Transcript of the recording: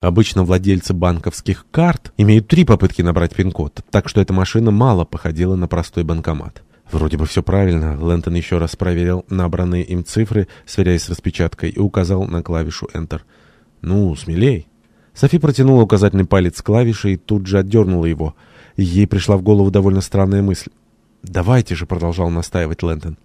Обычно владельцы банковских карт имеют три попытки набрать пин-код, так что эта машина мало походила на простой банкомат. Вроде бы все правильно. Лэнтон еще раз проверил набранные им цифры, сверяясь с распечаткой, и указал на клавишу Enter. «Ну, смелей». Софи протянула указательный палец к клавише и тут же отдернула его. Ей пришла в голову довольно странная мысль. «Давайте же», — продолжал настаивать Лэнтон.